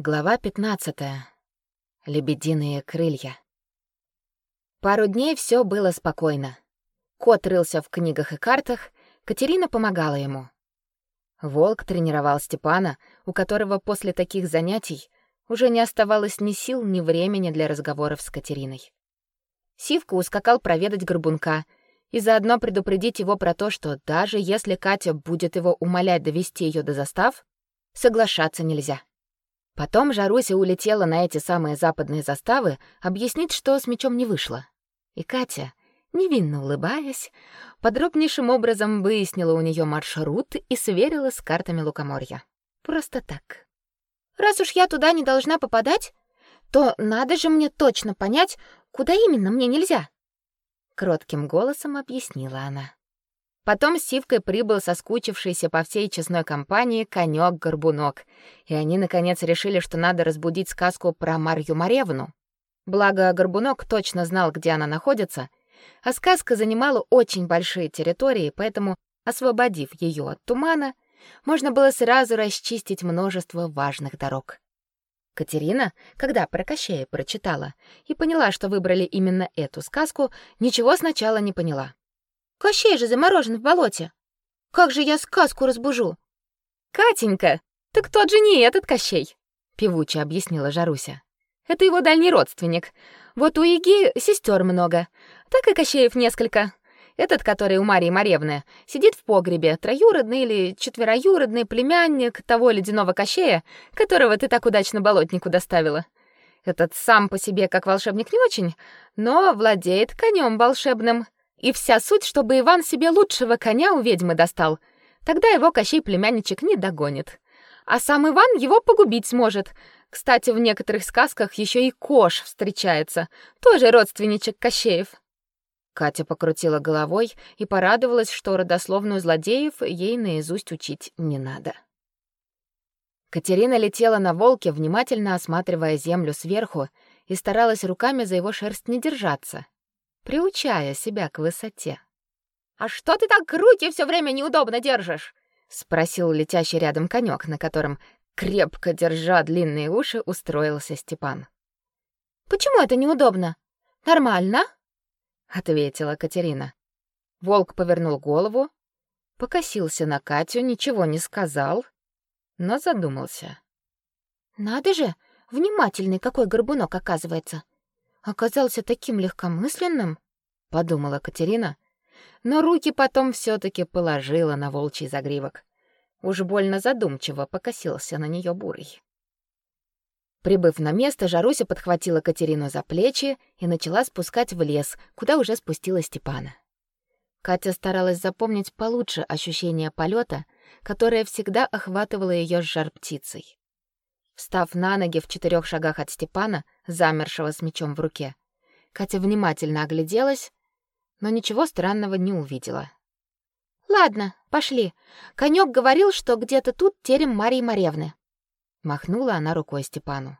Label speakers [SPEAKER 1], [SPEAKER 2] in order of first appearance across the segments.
[SPEAKER 1] Глава 15. Лебединые крылья. Пару дней все было спокойно. Кот рылся в книгах и картах, Катерина помогала ему. Волк тренировал Степана, у которого после таких занятий уже не оставалось ни сил, ни времени для разговоров с Катериной. Сивка ускакал проведать Горбунка и заодно предупредить его про то, что даже если Катя будет его умолять довести ее до застав, соглашаться нельзя. Потом Жаруся улетела на эти самые западные заставы объяснить, что с мечом не вышло. И Катя, невинно улыбаясь, подробнейшим образом выяснила у нее маршрут и сверила с картами Лукоморья. Просто так.
[SPEAKER 2] Раз уж я туда не должна попадать, то надо же мне точно понять, куда именно мне нельзя,
[SPEAKER 1] кротким голосом объяснила она. Потом с Сивкой прибыл соскучившийся по всей честной компании конёк-горбунок, и они наконец решили, что надо разбудить сказку про Марью Маревну. Благо Горбунок точно знал, где она находится, а сказка занимала очень большие территории, поэтому, освободив ее от тумана, можно было сразу расчистить множество важных дорог. Катерина, когда про Кощея прочитала и поняла, что выбрали именно эту сказку, ничего сначала не поняла.
[SPEAKER 2] Кощей же заморожен в болоте. Как же я сказку разбужу?
[SPEAKER 1] Катенька, так тот же не этот Кощей, певуче объяснила Жаруся. Это его дальний родственник. Вот у Иги сестер много, так и Кощеев несколько. Этот, который у Марии Маревны, сидит в погребе, троюродный или четвероюродный племянник того ледяного Кощея, которого ты так удачно болотнику доставила. Этот сам по себе как волшебник не очень, но владеет конем волшебным. И вся суть, чтобы Иван себе лучшего коня у ведьмы достал. Тогда его Кощей племянничек не догонит. А сам Иван его погубить сможет. Кстати, в некоторых сказках еще и Кош встречается, тоже родственничек Кощеев. Катя покрутила головой и порадовалась, что родословную злодеев ей наизусть учить не надо. Катерина летела на волке, внимательно осматривая землю сверху, и старалась руками за его шерсть не держаться, приучая себя к высоте.
[SPEAKER 2] «А что ты так руки все время неудобно держишь?»
[SPEAKER 1] — спросил летящий рядом конек, на котором, крепко держа длинные уши, устроился Степан.
[SPEAKER 2] «Почему это неудобно? Нормально?»
[SPEAKER 1] — ответила Катерина. Волк повернул голову, покосился на Катю, ничего не сказал, но задумался.
[SPEAKER 2] «Надо же, внимательный какой горбунок оказывается!» Оказался таким легкомысленным,
[SPEAKER 1] подумала Катерина, но руки потом все таки положила на волчий загривок. Уж больно задумчиво покосился на нее бурый. Прибыв на место, Жаруся подхватила Катерину за плечи и начала спускать в лес, куда уже спустила Степана. Катя старалась запомнить получше ощущение полета, которое всегда охватывало ее с жар-птицей. Встав на ноги в четырех шагах от Степана, замершего с мечом в руке, Катя внимательно огляделась, но ничего странного не увидела.
[SPEAKER 2] Ладно, пошли. Конёк говорил, что где-то тут терем Марии Маревны.
[SPEAKER 1] Махнула она рукой Степану.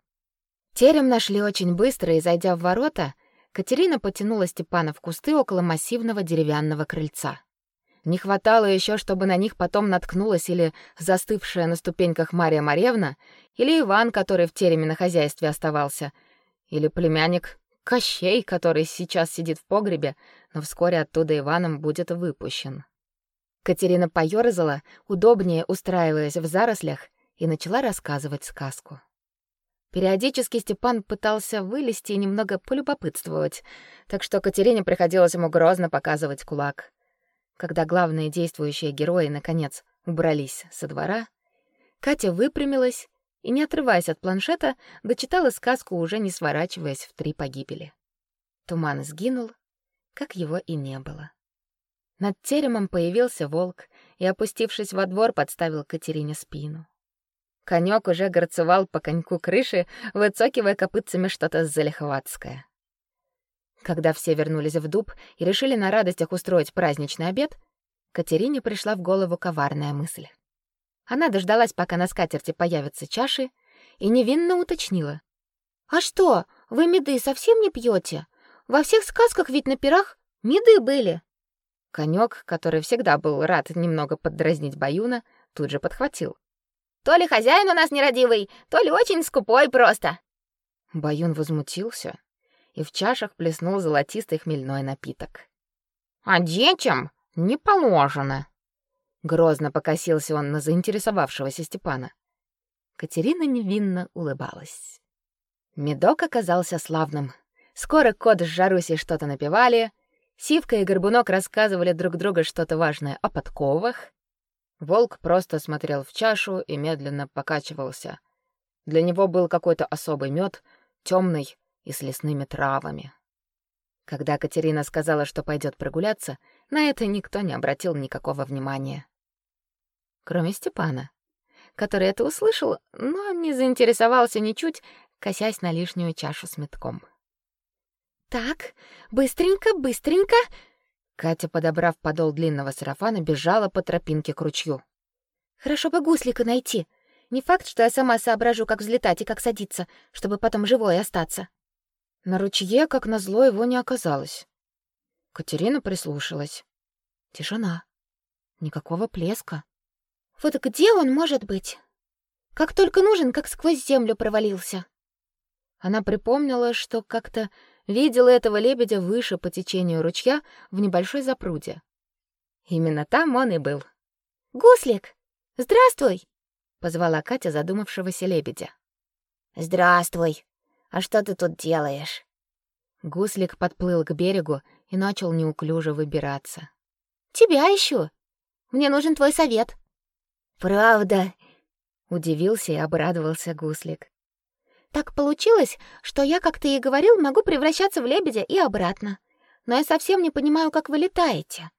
[SPEAKER 1] Терем нашли очень быстро, и зайдя в ворота, Катерина потянула Степана в кусты около массивного деревянного крыльца. Не хватало еще, чтобы на них потом наткнулась или застывшая на ступеньках Мария Маревна, или Иван, который в тереме на хозяйстве оставался, или племянник Кощей, который сейчас сидит в погребе, но вскоре оттуда Иваном будет выпущен. Катерина поёрзала, удобнее устраиваясь в зарослях, и начала рассказывать сказку. Периодически Степан пытался вылезти и немного полюбопытствовать, так что Катерине приходилось ему грозно показывать кулак. Когда главные действующие герои наконец убрались со двора, Катя выпрямилась и, не отрываясь от планшета, дочитала сказку, уже не сворачиваясь в три погибели. Туман сгинул, как его и не было. Над теремом появился волк и, опустившись во двор, подставил Катерине спину. Конёк уже горцевал по коньку крыши, выцокивая копытцами что-то залихватское. Когда все вернулись в дуб и решили на радостях устроить праздничный обед, Катерине пришла в голову коварная мысль. Она дождалась, пока на скатерти появятся чаши, и невинно уточнила:
[SPEAKER 2] "А что, вы меды совсем не пьете? Во всех сказках ведь на пирах меды были".
[SPEAKER 1] Конёк, который всегда был рад немного поддразнить Баюна, тут же подхватил:
[SPEAKER 2] То ли хозяин у нас нерадивый, то ли очень скупой просто.
[SPEAKER 1] Баюн возмутился и в чашах плеснул золотистый хмельной напиток. А детям не положено. Грозно покосился он на заинтересовавшегося Степана. Катерина невинно улыбалась. Медок оказался славным. Скоро кот с Жарусей что-то напевали, Сивка и Горбунок рассказывали друг другу что-то важное о подковах. Волк просто смотрел в чашу и медленно покачивался. Для него был какой-то особый мед, темный и с лесными травами. Когда Катерина сказала, что пойдет прогуляться, на это никто не обратил никакого внимания. Кроме Степана, который это услышал, но не заинтересовался ничуть, косясь на лишнюю чашу с метком.
[SPEAKER 2] «Так, быстренько, быстренько!»
[SPEAKER 1] Катя, подобрав подол длинного сарафана, бежала по тропинке к ручью.
[SPEAKER 2] «Хорошо бы гуслика найти. Не факт, что я сама соображу, как взлетать и как садиться, чтобы потом живой остаться».
[SPEAKER 1] На ручье, как назло, его не оказалось. Катерина прислушалась. Тишина. Никакого плеска.
[SPEAKER 2] Вот где он может быть? Как только нужен, как сквозь землю провалился.
[SPEAKER 1] Она припомнила, что как-то видела этого лебедя выше по течению ручья в небольшой запруде. Именно там он и был.
[SPEAKER 2] «Гуслик, здравствуй!»
[SPEAKER 1] — позвала Катя задумавшегося лебедя.
[SPEAKER 3] «Здравствуй! А что ты тут делаешь?»
[SPEAKER 1] Гуслик подплыл к берегу и начал неуклюже выбираться.
[SPEAKER 2] «Тебя ищу. Мне нужен твой совет».
[SPEAKER 3] «Правда?»
[SPEAKER 1] — удивился и обрадовался Гуслик.
[SPEAKER 2] Так получилось, что я, как ты и говорил, могу превращаться в лебедя и обратно. Но я совсем не понимаю, как вы летаете.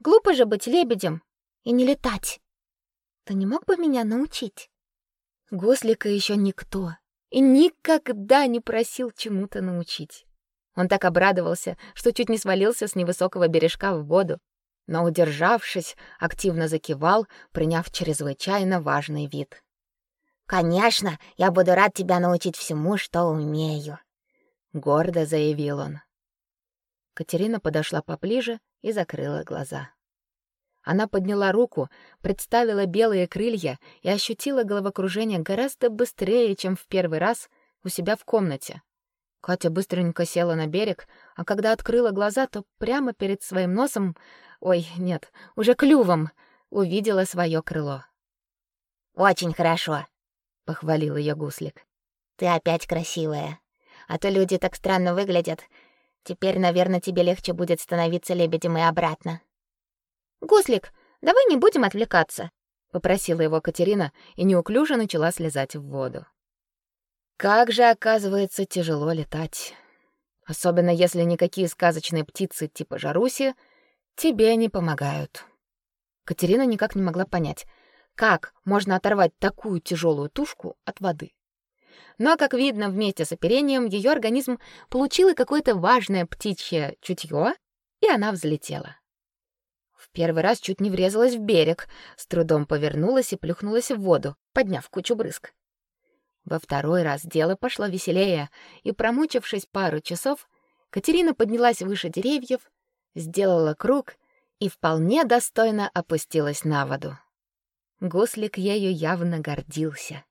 [SPEAKER 2] Глупо же быть лебедем и не летать. Ты не мог бы меня научить?
[SPEAKER 1] Гослика еще никто и никогда не просил чему-то научить. Он так обрадовался, что чуть не свалился с невысокого бережка в воду, но, удержавшись, активно закивал, приняв чрезвычайно важный вид.
[SPEAKER 3] Конечно, я буду рад тебя научить всему, что умею,
[SPEAKER 1] гордо заявил он. Катерина подошла поближе и закрыла глаза. Она подняла руку, представила белые крылья и ощутила головокружение гораздо быстрее, чем в первый раз у себя в комнате. Катя быстренько села на берег, а когда открыла глаза, то прямо перед своим носом, ой, нет, уже клювом, увидела свое крыло.
[SPEAKER 3] Очень хорошо,
[SPEAKER 1] похвалил ее гуслик.
[SPEAKER 3] Ты опять красивая. А то люди так странно выглядят. Теперь, наверное, тебе легче будет становиться лебедем и обратно.
[SPEAKER 2] Гуслик, давай не будем отвлекаться,
[SPEAKER 1] попросила его Катерина и неуклюже начала слезать в воду. Как же, оказывается, тяжело летать. Особенно если никакие сказочные птицы типа Жаруси тебе не помогают. Катерина никак не могла понять, как можно оторвать такую тяжелую тушку от воды? Но, как видно, вместе с оперением ее организм получил какое-то важное птичье чутье, и она взлетела. В первый раз чуть не врезалась в берег, с трудом повернулась и плюхнулась в воду, подняв кучу брызг. Во второй раз дело пошло веселее, и, промучившись пару часов, Катерина поднялась выше деревьев, сделала круг и вполне достойно опустилась на воду. Гослик ею явно гордился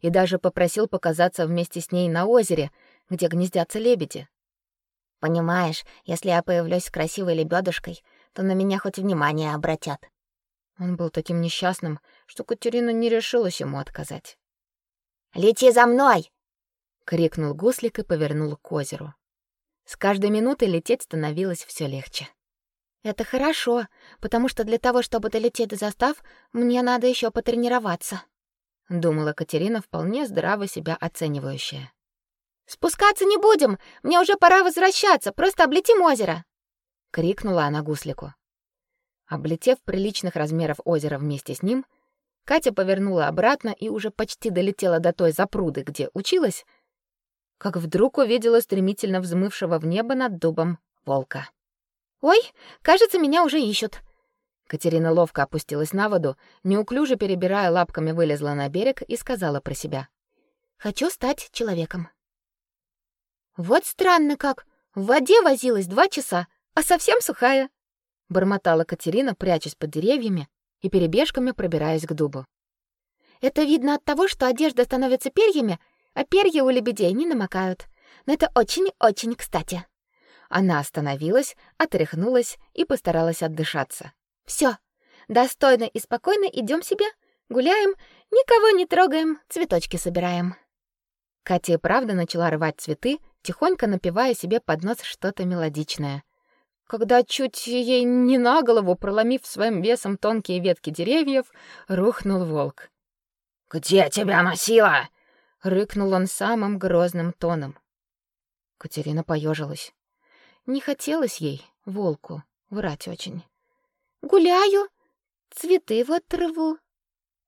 [SPEAKER 1] и даже попросил показаться вместе с ней на озере, где гнездятся лебеди.
[SPEAKER 3] Понимаешь, если я появлюсь с красивой лебедушкой, то на меня хоть внимание обратят.
[SPEAKER 1] Он был таким несчастным, что Катерина не решилась ему отказать.
[SPEAKER 3] "Лети за мной!"
[SPEAKER 1] крикнул Гуслик и повернул к озеру. С каждой минутой лететь становилось все легче.
[SPEAKER 2] Это хорошо, потому что для того, чтобы долететь до застав, мне надо еще потренироваться,
[SPEAKER 1] думала Катерина, вполне здраво себя оценивающая.
[SPEAKER 2] Спускаться не будем, мне уже пора возвращаться, просто облетим озеро,
[SPEAKER 1] крикнула она гуслику. Облетев приличных размеров озеро вместе с ним, Катя повернула обратно и уже почти долетела до той запруды, где училась, как вдруг увидела стремительно взмывшего в небо над дубом волка.
[SPEAKER 2] Ой, кажется, меня уже ищут.
[SPEAKER 1] Катерина ловко опустилась на воду, неуклюже перебирая лапками вылезла на берег и сказала про себя:
[SPEAKER 2] "Хочу стать человеком". Вот странно как. В воде возилась два часа, а совсем сухая, бормотала Катерина, прячась под деревьями и перебежками пробираясь к дубу. Это видно от того, что одежда становится перьями, а перья у лебедей не намокают. Но это очень-очень кстати.
[SPEAKER 1] Она остановилась, отряхнулась и постаралась отдышаться.
[SPEAKER 2] Все, достойно и спокойно идем себе, гуляем, никого не трогаем, цветочки собираем.
[SPEAKER 1] Катя и правда начала рвать цветы, тихонько напевая себе под нос что-то мелодичное. Когда чуть ей не на голову, проломив своим весом тонкие ветки деревьев, рухнул волк.
[SPEAKER 4] «Где тебя носила?»
[SPEAKER 1] — рыкнул он самым грозным тоном. Катерина поежилась. Не хотелось ей, волку, врать очень.
[SPEAKER 2] «Гуляю, цветы вот рву»,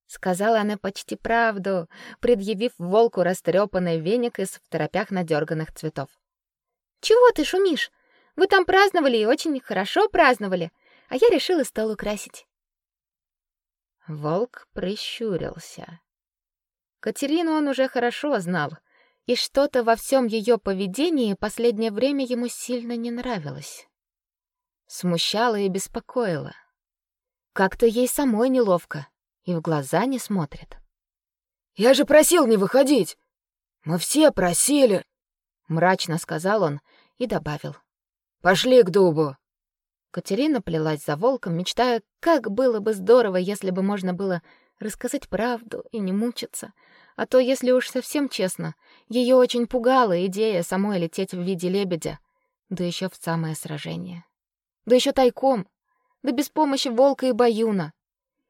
[SPEAKER 1] сказала она почти правду, предъявив волку растрепанный веник из в торопях надерганных цветов.
[SPEAKER 2] Чего ты шумишь? Вы там праздновали и очень хорошо праздновали, а я решила стол украсить.
[SPEAKER 1] Волк прищурился. Катерину он уже хорошо знал, и что-то во всем ее поведении последнее время ему сильно не нравилось. Смущало и беспокоило. Как-то ей самой неловко и в глаза не смотрит.
[SPEAKER 4] «Я же просил не выходить! Мы все просили!»
[SPEAKER 1] Мрачно сказал он и добавил.
[SPEAKER 4] «Пошли к дубу!»
[SPEAKER 1] Катерина плелась за волком, мечтая, как было бы здорово, если бы можно было рассказать правду и не мучиться. А то, если уж совсем честно, ее очень пугала идея самой лететь в виде лебедя, да еще в самое сражение. Да еще тайком, да без помощи волка и баюна.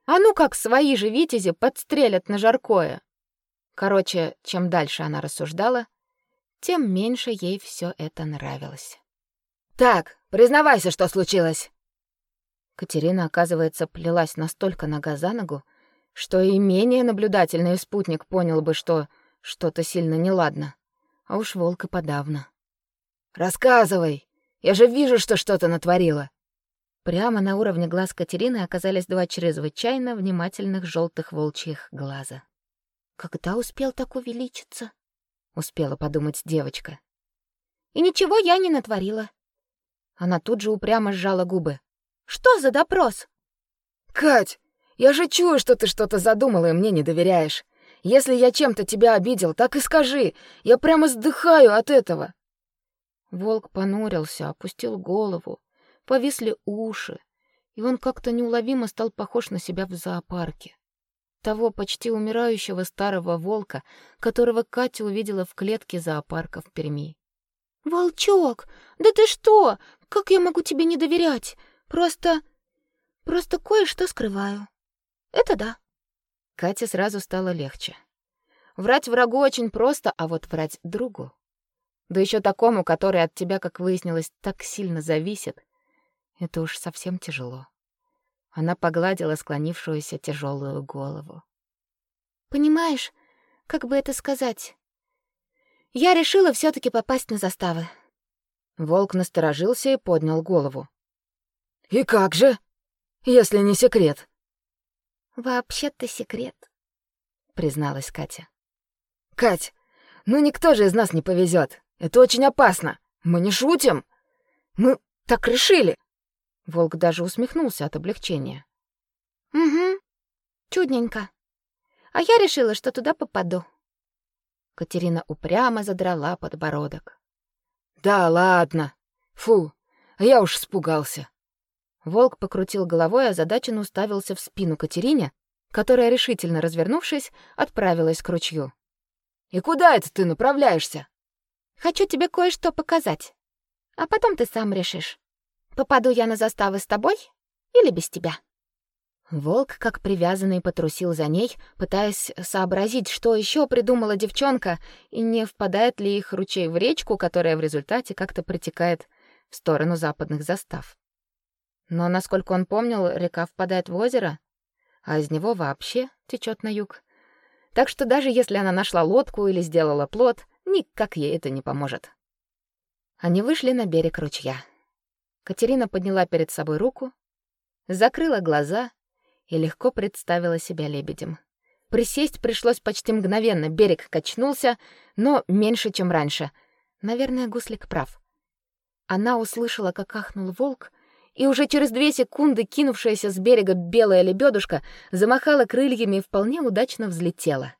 [SPEAKER 1] А ну как свои же витязи подстрелят на жаркое. Короче, чем дальше она рассуждала, тем меньше ей все это нравилось.
[SPEAKER 4] Так, признавайся, что случилось.
[SPEAKER 1] Катерина, оказывается, плелась настолько нога за ногу, что и менее наблюдательный спутник понял бы, что что-то сильно неладно. А уж волк и подавно.
[SPEAKER 4] Рассказывай. Я же вижу, что что-то натворила.
[SPEAKER 1] Прямо на уровне глаз Катерины оказались два чрезвычайно внимательных желтых волчьих глаза.
[SPEAKER 2] Когда успел так увеличиться?
[SPEAKER 1] успела подумать девочка.
[SPEAKER 2] И ничего я не натворила.
[SPEAKER 1] Она тут же упрямо сжала губы.
[SPEAKER 2] Что за допрос?
[SPEAKER 4] Кать, я же чую, что ты что-то задумала и мне не доверяешь. Если я чем-то тебя обидел, так и скажи. Я прямо сдыхаю от этого.
[SPEAKER 1] Волк понурился, опустил голову, повисли уши, и он как-то неуловимо стал похож на себя в зоопарке. Того почти умирающего старого волка, которого Катя увидела в клетке зоопарка в Перми.
[SPEAKER 2] «Волчок, да ты что? Как я могу тебе не доверять? Просто... просто кое-что скрываю. Это да».
[SPEAKER 1] Кате сразу стало легче. Врать врагу очень просто, а вот врать другу, да еще такому, который от тебя, как выяснилось, так сильно зависит, это уж совсем тяжело. Она погладила склонившуюся тяжелую голову.
[SPEAKER 2] Понимаешь, как бы это сказать? Я решила все таки попасть на заставы.
[SPEAKER 1] Волк насторожился и поднял голову.
[SPEAKER 4] И как же? Если не секрет.
[SPEAKER 2] Вообще-то секрет,
[SPEAKER 1] призналась Катя.
[SPEAKER 4] Кать, ну никто же из нас не повезет. Это очень опасно. Мы не шутим. Мы так решили.
[SPEAKER 1] Волк даже усмехнулся от облегчения.
[SPEAKER 2] Угу. Чудненько. А я решила, что туда попаду.
[SPEAKER 1] Катерина упрямо задрала подбородок.
[SPEAKER 4] Да ладно. Фу, я уж испугался.
[SPEAKER 1] Волк покрутил головой, а озадаченно уставился в спину Катерине, которая, решительно развернувшись, отправилась к ручью.
[SPEAKER 4] «И куда это ты направляешься?»
[SPEAKER 2] «Хочу тебе кое-что показать, а потом ты сам решишь». Попаду я на заставы с тобой или без тебя?»
[SPEAKER 1] Волк, как привязанный, потрусил за ней, пытаясь сообразить, что еще придумала девчонка, и не впадает ли их ручей в речку, которая в результате как-то протекает в сторону западных застав. Но, насколько он помнил, река впадает в озеро, а из него вообще течет на юг. Так что даже если она нашла лодку или сделала плот, никак ей это не поможет. Они вышли на берег ручья. Катерина подняла перед собой руку, закрыла глаза и легко представила себя лебедем. Присесть пришлось почти мгновенно, берег качнулся, но меньше, чем раньше. Наверное, гуслик прав. Она услышала, как ахнул волк, и уже через две секунды кинувшаяся с берега белая лебедушка замахала крыльями и вполне удачно взлетела.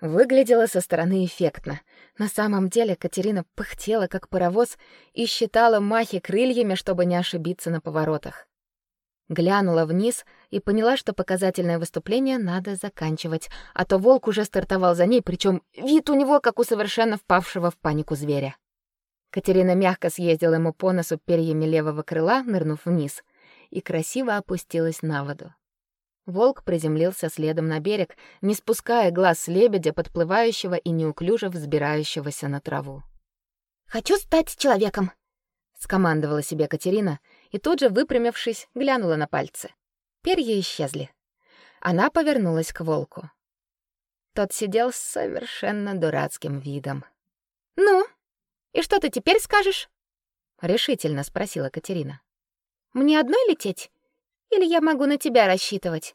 [SPEAKER 1] Выглядело со стороны эффектно. На самом деле Катерина пыхтела, как паровоз, и считала махи крыльями, чтобы не ошибиться на поворотах. Глянула вниз и поняла, что показательное выступление надо заканчивать, а то волк уже стартовал за ней, причем вид у него как у совершенно впавшего в панику зверя. Катерина мягко съездила ему по носу перьями левого крыла, нырнув вниз, и красиво опустилась на воду. Волк приземлился следом на берег, не спуская глаз с лебедя, подплывающего и неуклюже взбирающегося на траву.
[SPEAKER 2] «Хочу стать человеком!»
[SPEAKER 1] — скомандовала себе Катерина и тут же, выпрямившись, глянула на пальцы. Перья исчезли. Она повернулась к волку. Тот сидел с совершенно дурацким видом.
[SPEAKER 2] «Ну?» И что ты теперь скажешь?
[SPEAKER 1] решительно спросила Катерина.
[SPEAKER 2] Мне одной лететь или я могу на тебя рассчитывать?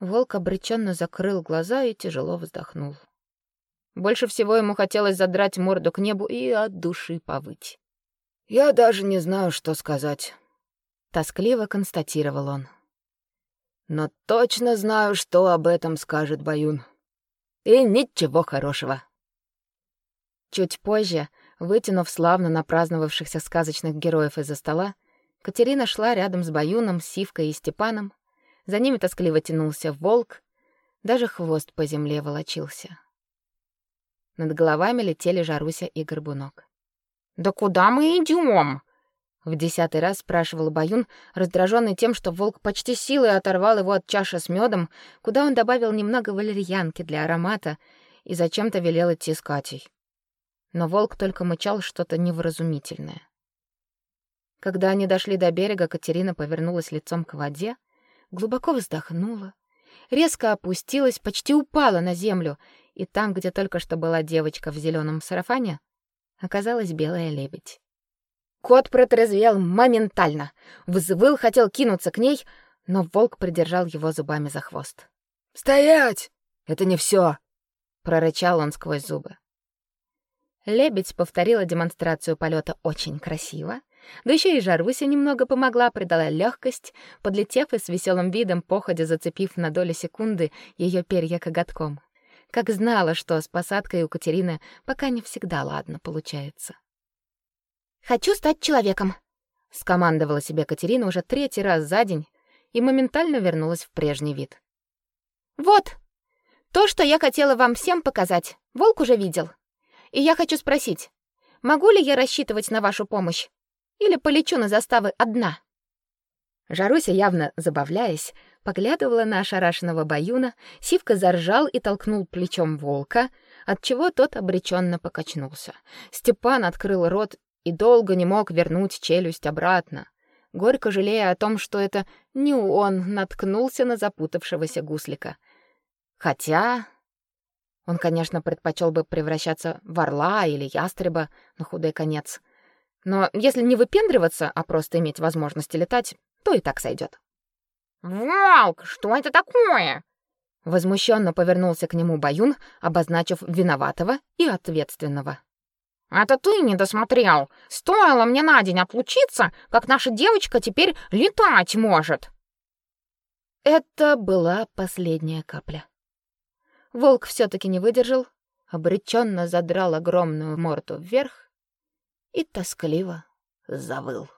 [SPEAKER 1] Волк обреченно закрыл глаза и тяжело вздохнул. Больше всего ему хотелось задрать морду к небу и от души повыть.
[SPEAKER 4] Я даже не знаю, что сказать,
[SPEAKER 1] тоскливо констатировал он.
[SPEAKER 4] Но точно знаю, что об этом скажет Баюн. И ничего хорошего.
[SPEAKER 1] Чуть позже Вытянув славно напраздновавшихся сказочных героев из-за стола, Катерина шла рядом с Баюном, Сивкой и Степаном. За ними тоскливо тянулся волк, даже хвост по земле волочился. Над головами летели Жаруся и Горбунок.
[SPEAKER 2] «Да куда мы идем?
[SPEAKER 1] В десятый раз спрашивал Баюн, раздраженный тем, что волк почти силой оторвал его от чаши с медом, куда он добавил немного валерьянки для аромата и зачем-то велел идти с Катей но волк только мычал что-то невразумительное. Когда они дошли до берега, Катерина повернулась лицом к воде, глубоко вздохнула, резко опустилась, почти упала на землю, и там, где только что была девочка в зеленом сарафане, оказалась белая лебедь. Кот протрезвел моментально, взвыл, хотел кинуться к ней, но волк придержал его зубами за хвост.
[SPEAKER 4] «Стоять! Это не все,
[SPEAKER 1] прорычал он сквозь зубы. Лебедь повторила демонстрацию полета очень красиво, да еще и Жаруся немного помогла, придала легкость, подлетев и с веселым видом походя зацепив на долю секунды ее перья коготком. Как знала, что с посадкой у Катерины пока не всегда ладно получается.
[SPEAKER 2] «Хочу стать человеком», —
[SPEAKER 1] скомандовала себе Катерина уже третий раз за день и моментально вернулась в прежний вид.
[SPEAKER 2] «Вот, то, что я хотела вам всем показать, волк уже видел». И я хочу спросить, могу ли я рассчитывать на вашу помощь? Или полечу на заставы одна?»
[SPEAKER 1] Жаруся, явно забавляясь, поглядывала на ошарашенного Баюна, Сивка заржал и толкнул плечом волка, отчего тот обреченно покачнулся. Степан открыл рот и долго не мог вернуть челюсть обратно, горько жалея о том, что это не он наткнулся на запутавшегося гуслика. Хотя он, конечно, предпочел бы превращаться в орла или ястреба на худой конец. Но если не выпендриваться, а просто иметь возможность летать, то и так сойдет.
[SPEAKER 2] «Волк, что это такое?»
[SPEAKER 1] Возмущенно повернулся к нему Баюн, обозначив виноватого и ответственного.
[SPEAKER 2] «Это ты не досмотрел. Стоило мне на день отлучиться, как наша девочка теперь летать может».
[SPEAKER 1] Это была последняя капля. Волк все таки не выдержал, обреченно задрал огромную морду вверх и тоскливо завыл.